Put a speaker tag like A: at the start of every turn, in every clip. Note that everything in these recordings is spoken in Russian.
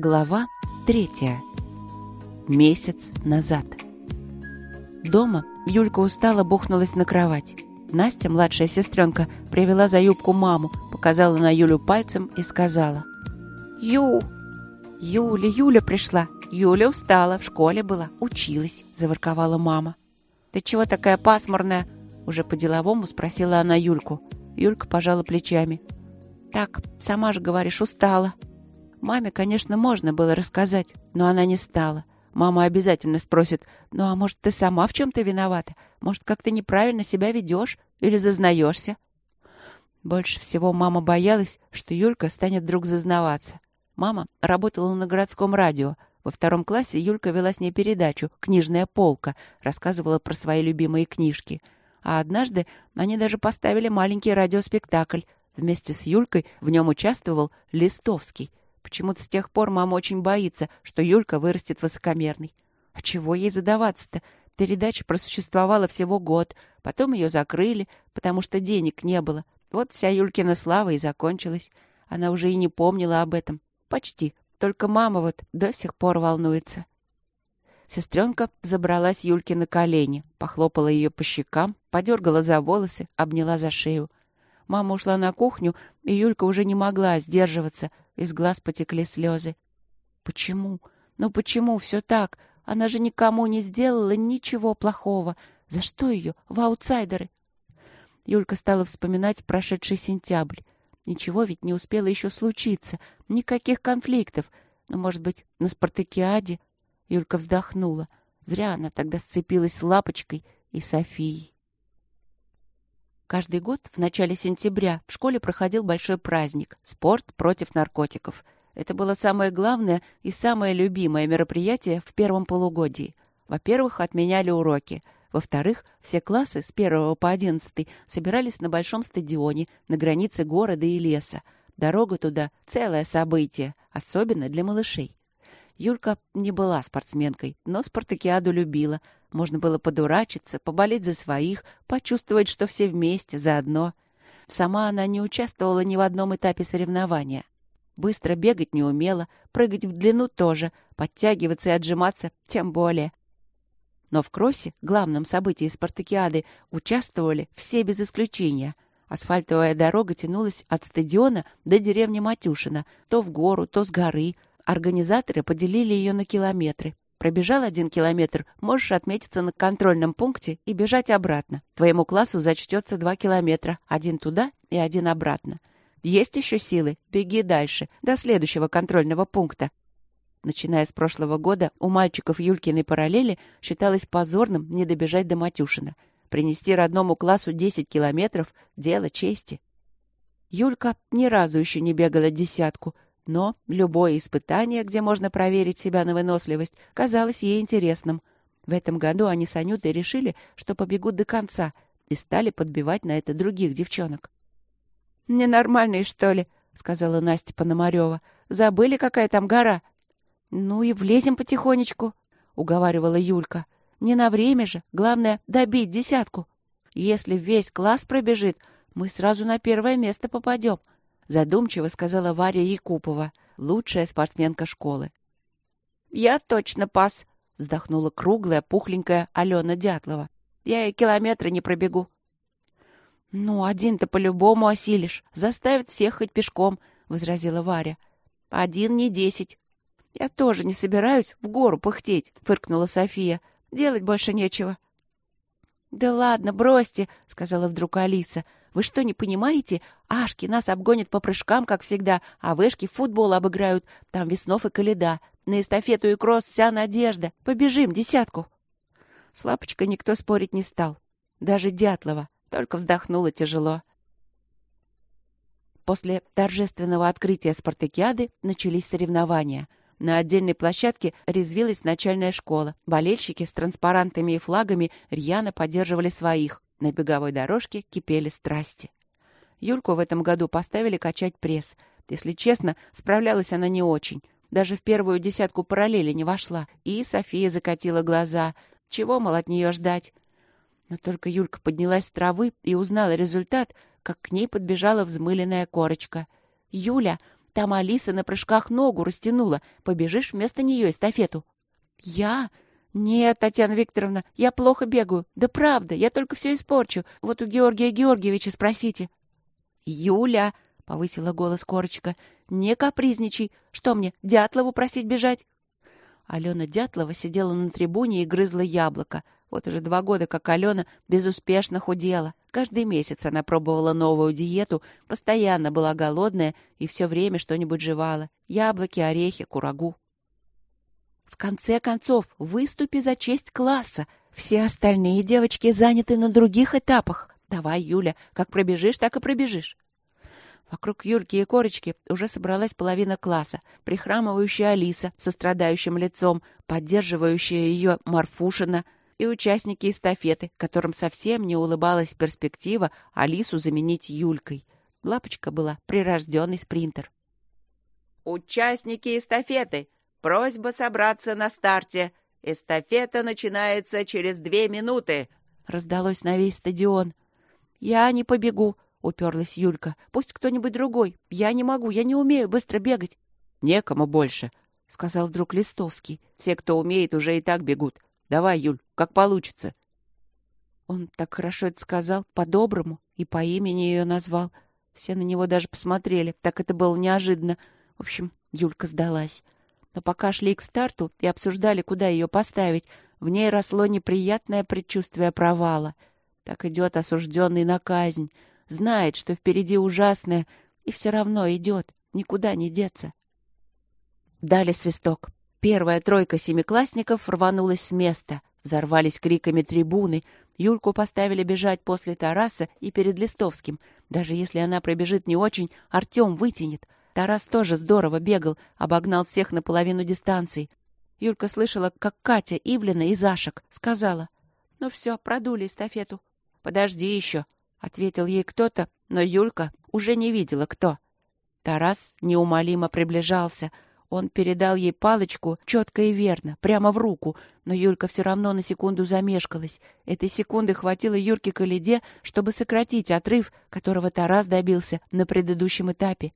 A: Глава третья. Месяц назад. Дома Юлька устала бухнулась на кровать. Настя, младшая сестренка, привела за юбку маму, показала на Юлю пальцем и сказала. «Ю! Юля, Юля пришла. Юля устала, в школе была, училась», — заворковала мама. «Ты чего такая пасмурная?» Уже по-деловому спросила она Юльку. Юлька пожала плечами. «Так, сама же говоришь, устала». Маме, конечно, можно было рассказать, но она не стала. Мама обязательно спросит, ну а может, ты сама в чем-то виновата? Может, как ты неправильно себя ведешь или зазнаешься? Больше всего мама боялась, что Юлька станет вдруг зазнаваться. Мама работала на городском радио. Во втором классе Юлька вела с ней передачу «Книжная полка», рассказывала про свои любимые книжки. А однажды они даже поставили маленький радиоспектакль. Вместе с Юлькой в нем участвовал Листовский. Почему-то с тех пор мама очень боится, что Юлька вырастет высокомерной. А чего ей задаваться-то? Передача просуществовала всего год, потом ее закрыли, потому что денег не было. Вот вся Юлькина слава и закончилась. Она уже и не помнила об этом. Почти. Только мама вот до сих пор волнуется. Сестренка забралась Юльке на колени, похлопала ее по щекам, подергала за волосы, обняла за шею. Мама ушла на кухню, и Юлька уже не могла сдерживаться, из глаз потекли слезы. Почему? Ну почему все так? Она же никому не сделала ничего плохого. За что ее? В аутсайдеры. Юлька стала вспоминать прошедший сентябрь. Ничего ведь не успело еще случиться. Никаких конфликтов. Ну, может быть, на спартакиаде? Юлька вздохнула. Зря она тогда сцепилась с Лапочкой и Софией. Каждый год в начале сентября в школе проходил большой праздник — спорт против наркотиков. Это было самое главное и самое любимое мероприятие в первом полугодии. Во-первых, отменяли уроки. Во-вторых, все классы с 1 по 11 собирались на большом стадионе на границе города и леса. Дорога туда — целое событие, особенно для малышей. Юлька не была спортсменкой, но спартакиаду любила — можно было подурачиться, поболеть за своих, почувствовать, что все вместе, заодно. Сама она не участвовала ни в одном этапе соревнования. Быстро бегать не умела, прыгать в длину тоже, подтягиваться и отжиматься тем более. Но в кроссе, главном событии спартакиады, участвовали все без исключения. Асфальтовая дорога тянулась от стадиона до деревни Матюшина, то в гору, то с горы. Организаторы поделили ее на километры, Пробежал один километр, можешь отметиться на контрольном пункте и бежать обратно. Твоему классу зачтется два километра, один туда и один обратно. Есть еще силы? Беги дальше, до следующего контрольного пункта. Начиная с прошлого года, у мальчиков Юлькиной параллели считалось позорным не добежать до Матюшина. Принести родному классу 10 километров — дело чести. Юлька ни разу еще не бегала десятку — но любое испытание, где можно проверить себя на выносливость, казалось ей интересным. В этом году они с Анютой решили, что побегут до конца, и стали подбивать на это других девчонок. «Ненормальные, что ли?» — сказала Настя Пономарева. «Забыли, какая там гора?» «Ну и влезем потихонечку», — уговаривала Юлька. «Не на время же. Главное — добить десятку. Если весь класс пробежит, мы сразу на первое место попадем», задумчиво сказала Варя Якупова, лучшая спортсменка школы. «Я точно пас», — вздохнула круглая, пухленькая Алена Дятлова. «Я и километра не пробегу». «Ну, один-то по-любому осилишь. Заставит всех хоть пешком», — возразила Варя. «Один не десять». «Я тоже не собираюсь в гору пыхтеть», — фыркнула София. «Делать больше нечего». «Да ладно, бросьте», — сказала вдруг Алиса. Вы что, не понимаете? Ашки нас обгонят по прыжкам, как всегда, а вышки футбол обыграют. Там Веснов и Коляда. На эстафету и кросс вся надежда. Побежим, десятку. С Лапочкой никто спорить не стал. Даже Дятлова. Только вздохнула тяжело. После торжественного открытия спартакиады начались соревнования. На отдельной площадке резвилась начальная школа. Болельщики с транспарантами и флагами рьяно поддерживали своих. На беговой дорожке кипели страсти. Юльку в этом году поставили качать пресс. Если честно, справлялась она не очень. Даже в первую десятку параллели не вошла. И София закатила глаза. Чего, мол, от нее ждать? Но только Юлька поднялась с травы и узнала результат, как к ней подбежала взмыленная корочка. «Юля, Там Алиса на прыжках ногу растянула. Побежишь вместо нее эстафету». «Я? Нет, Татьяна Викторовна, я плохо бегаю. Да правда, я только все испорчу. Вот у Георгия Георгиевича спросите». «Юля!» — повысила голос Корочка. «Не капризничай. Что мне, Дятлову просить бежать?» Алена Дятлова сидела на трибуне и грызла яблоко. Вот уже два года, как Алена безуспешно худела. Каждый месяц она пробовала новую диету, постоянно была голодная и все время что-нибудь жевала. Яблоки, орехи, курагу. В конце концов, выступи за честь класса. Все остальные девочки заняты на других этапах. Давай, Юля, как пробежишь, так и пробежишь. Вокруг Юльки и Корочки уже собралась половина класса, прихрамывающая Алиса со страдающим лицом, поддерживающая ее Марфушина и участники эстафеты, которым совсем не улыбалась перспектива Алису заменить Юлькой. Лапочка была прирожденный спринтер. «Участники эстафеты! Просьба собраться на старте! Эстафета начинается через две минуты!» раздалось на весь стадион. «Я не побегу», — уперлась Юлька. «Пусть кто-нибудь другой. Я не могу, я не умею быстро бегать». «Некому больше», — сказал вдруг Листовский. «Все, кто умеет, уже и так бегут. Давай, Юль, как получится». Он так хорошо это сказал, по-доброму, и по имени ее назвал. Все на него даже посмотрели, так это было неожиданно. В общем, Юлька сдалась. Но пока шли к старту и обсуждали, куда ее поставить, в ней росло неприятное предчувствие провала. Так идет осужденный на казнь — знает, что впереди ужасное, и все равно идет, никуда не деться. Дали свисток. Первая тройка семиклассников рванулась с места. Взорвались криками трибуны. Юльку поставили бежать после Тараса и перед Листовским. Даже если она пробежит не очень, Артем вытянет. Тарас тоже здорово бегал, обогнал всех на половину дистанции. Юлька слышала, как Катя, Ивлина и Зашек сказала. «Ну все, продули эстафету». «Подожди еще», — ответил ей кто-то, но Юлька уже не видела, кто. Тарас неумолимо приближался. Он передал ей палочку четко и верно, прямо в руку, но Юлька все равно на секунду замешкалась. Этой секунды хватило Юрке Каледе, чтобы сократить отрыв, которого Тарас добился на предыдущем этапе.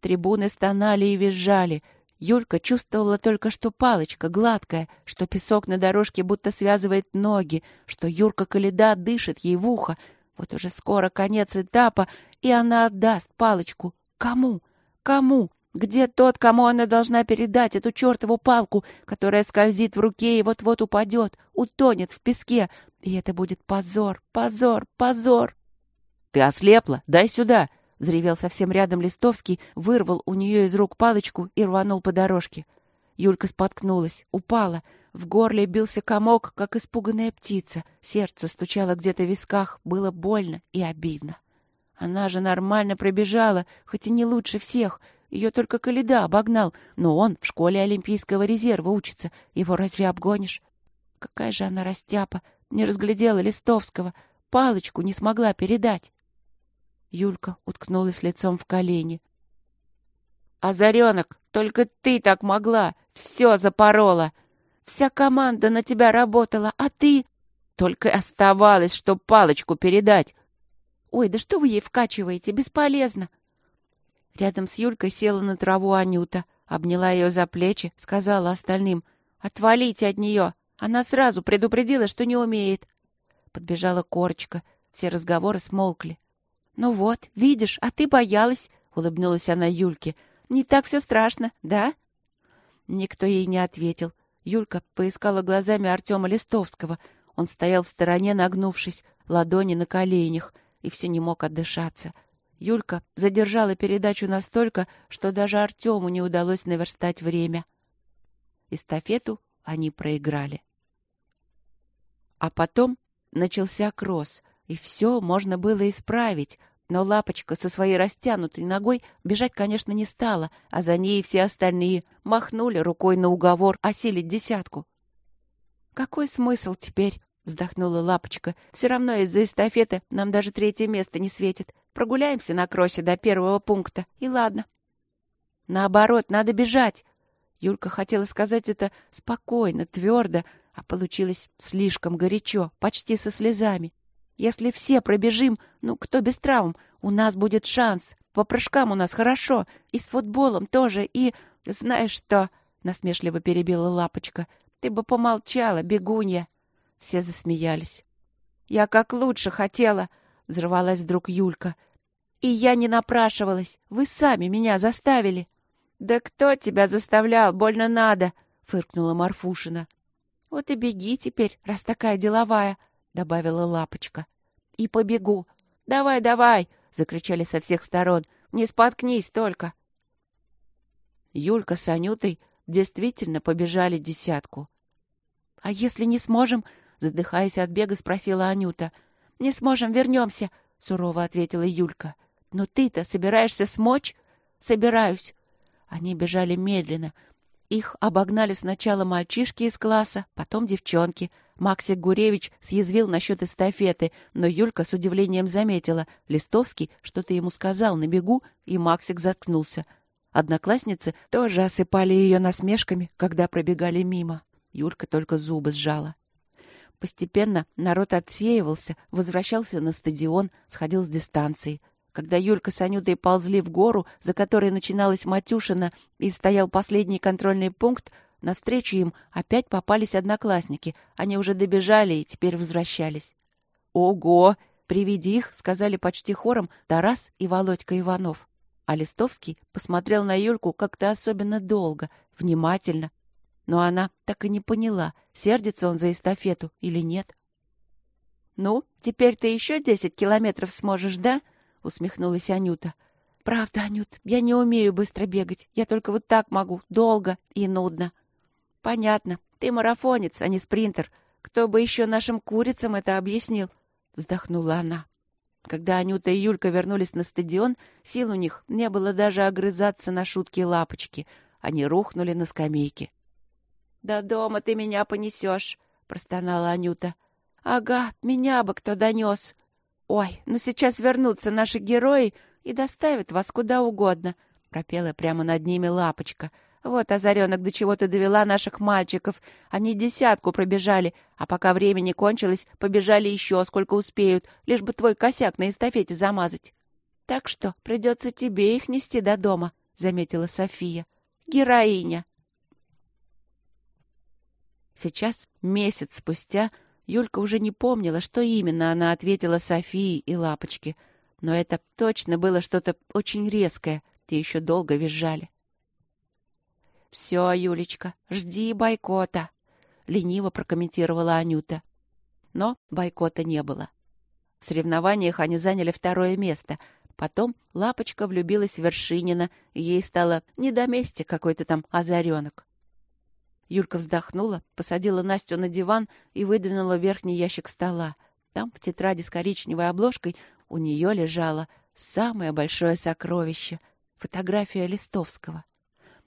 A: Трибуны стонали и визжали. Юлька чувствовала только, что палочка гладкая, что песок на дорожке будто связывает ноги, что Юрка Каледа дышит ей в ухо, вот уже скоро конец этапа, и она отдаст палочку. Кому? Кому? Где тот, кому она должна передать эту чертову палку, которая скользит в руке и вот-вот упадет, утонет в песке? И это будет позор, позор, позор. — Ты ослепла? Дай сюда! — взревел совсем рядом Листовский, вырвал у нее из рук палочку и рванул по дорожке. Юлька споткнулась, упала — в горле бился комок, как испуганная птица. Сердце стучало где-то в висках. Было больно и обидно. Она же нормально пробежала, хоть и не лучше всех. Ее только Каледа обогнал, но он в школе Олимпийского резерва учится. Его разве обгонишь? Какая же она растяпа! Не разглядела Листовского. Палочку не смогла передать. Юлька уткнулась лицом в колени. «Озаренок, только ты так могла! Все запорола!» Вся команда на тебя работала, а ты... Только оставалось, что палочку передать. Ой, да что вы ей вкачиваете? Бесполезно. Рядом с Юлькой села на траву Анюта, обняла ее за плечи, сказала остальным. «Отвалите от нее! Она сразу предупредила, что не умеет!» Подбежала Корочка. Все разговоры смолкли. «Ну вот, видишь, а ты боялась!» — улыбнулась она Юльке. «Не так все страшно, да?» Никто ей не ответил. Юлька поискала глазами Артема Листовского. Он стоял в стороне, нагнувшись, ладони на коленях, и все не мог отдышаться. Юлька задержала передачу настолько, что даже Артему не удалось наверстать время. Эстафету они проиграли. А потом начался кросс, и все можно было исправить, но Лапочка со своей растянутой ногой бежать, конечно, не стала, а за ней все остальные махнули рукой на уговор осилить десятку. «Какой смысл теперь?» — вздохнула Лапочка. «Все равно из-за эстафеты нам даже третье место не светит. Прогуляемся на кроссе до первого пункта, и ладно». «Наоборот, надо бежать!» Юлька хотела сказать это спокойно, твердо, а получилось слишком горячо, почти со слезами. Если все пробежим, ну, кто без травм, у нас будет шанс. По прыжкам у нас хорошо, и с футболом тоже, и... Знаешь что?» — насмешливо перебила Лапочка. «Ты бы помолчала, бегунья!» Все засмеялись. «Я как лучше хотела!» — взрывалась вдруг Юлька. «И я не напрашивалась. Вы сами меня заставили!» «Да кто тебя заставлял? Больно надо!» — фыркнула Марфушина. «Вот и беги теперь, раз такая деловая!» — добавила Лапочка. «И побегу!» «Давай, давай!» — закричали со всех сторон. «Не споткнись только!» Юлька с Анютой действительно побежали десятку. «А если не сможем?» — задыхаясь от бега, спросила Анюта. «Не сможем, вернемся», — сурово ответила Юлька. «Но ты-то собираешься смочь?» «Собираюсь». Они бежали медленно. Их обогнали сначала мальчишки из класса, потом девчонки. Максик Гуревич съязвил насчет эстафеты, но Юлька с удивлением заметила. Листовский что-то ему сказал на бегу, и Максик заткнулся — Одноклассницы тоже осыпали ее насмешками, когда пробегали мимо. Юлька только зубы сжала. Постепенно народ отсеивался, возвращался на стадион, сходил с дистанции. Когда Юлька с Анютой ползли в гору, за которой начиналась Матюшина, и стоял последний контрольный пункт, навстречу им опять попались одноклассники. Они уже добежали и теперь возвращались. «Ого!» При виде их сказали почти хором Тарас и Володька Иванов. А Листовский посмотрел на Юльку как-то особенно долго, внимательно. Но она так и не поняла, сердится он за эстафету или нет. «Ну, теперь ты еще десять километров сможешь, да?» — усмехнулась Анюта. «Правда, Анют, я не умею быстро бегать. Я только вот так могу, долго и нудно». «Понятно. Ты марафонец, а не спринтер. Кто бы еще нашим курицам это объяснил?» — вздохнула она. Когда Анюта и Юлька вернулись на стадион, сил у них не было даже огрызаться на шутки лапочки. Они рухнули на скамейке. «До дома ты меня понесешь», — простонала Анюта. «Ага, меня бы кто донес. Ой, ну сейчас вернутся наши герои и доставят вас куда угодно», — пропела прямо над ними лапочка — вот, озаренок, до чего ты довела наших мальчиков. Они десятку пробежали, а пока времени кончилось, побежали еще, сколько успеют, лишь бы твой косяк на эстафете замазать. Так что придется тебе их нести до дома, — заметила София. Героиня. Сейчас, месяц спустя, Юлька уже не помнила, что именно она ответила Софии и Лапочке. Но это точно было что-то очень резкое. Те еще долго визжали. «Все, Юлечка, жди бойкота», — лениво прокомментировала Анюта. Но бойкота не было. В соревнованиях они заняли второе место. Потом Лапочка влюбилась в Вершинина, и ей стало не до мести какой-то там озаренок. Юлька вздохнула, посадила Настю на диван и выдвинула верхний ящик стола. Там, в тетради с коричневой обложкой, у нее лежало самое большое сокровище — фотография Листовского.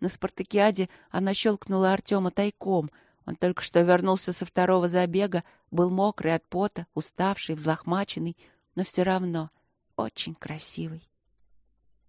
A: На спартакиаде она щелкнула Артема тайком. Он только что вернулся со второго забега, был мокрый от пота, уставший, взлохмаченный, но все равно очень красивый.